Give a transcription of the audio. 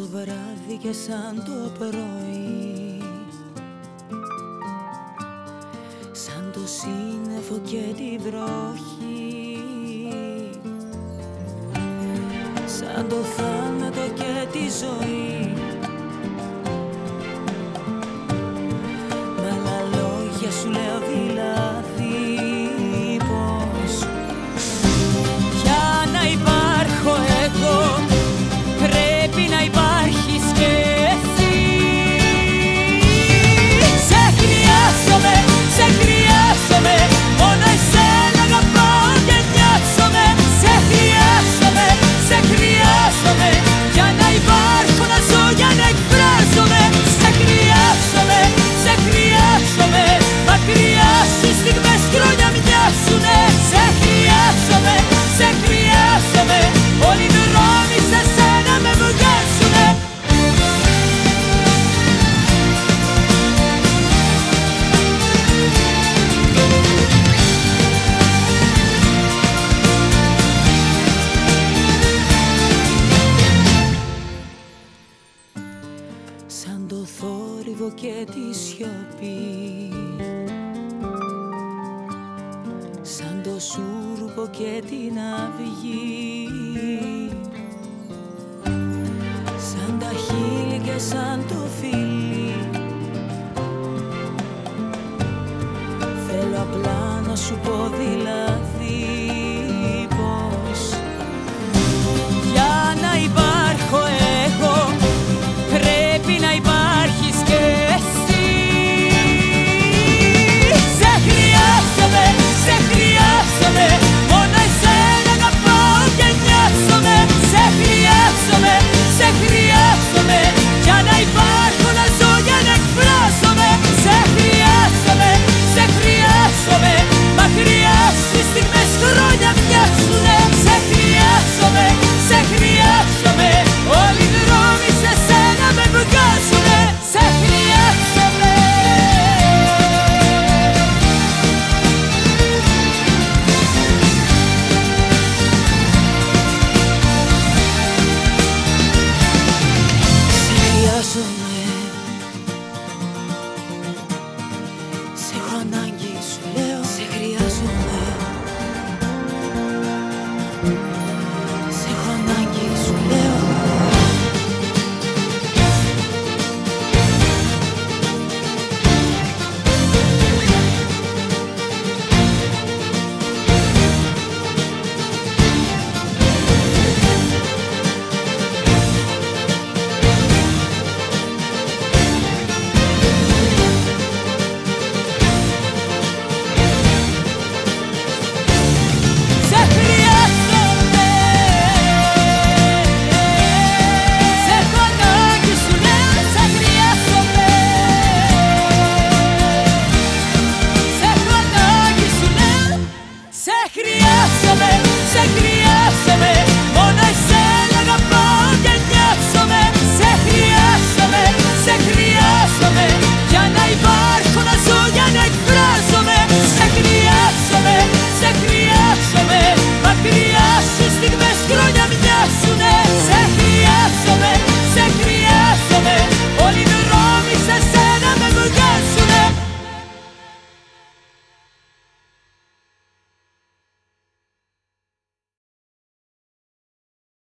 το βράδυ και σαν το πρωί. Σαν το σύννεφο και τη βροχή. Σαν το σαν το θόρυβο και τη σιωπή. Σαν το σούρπο και την αυγή. Σαν τα χείλη και σαν το φύλλο. on nine.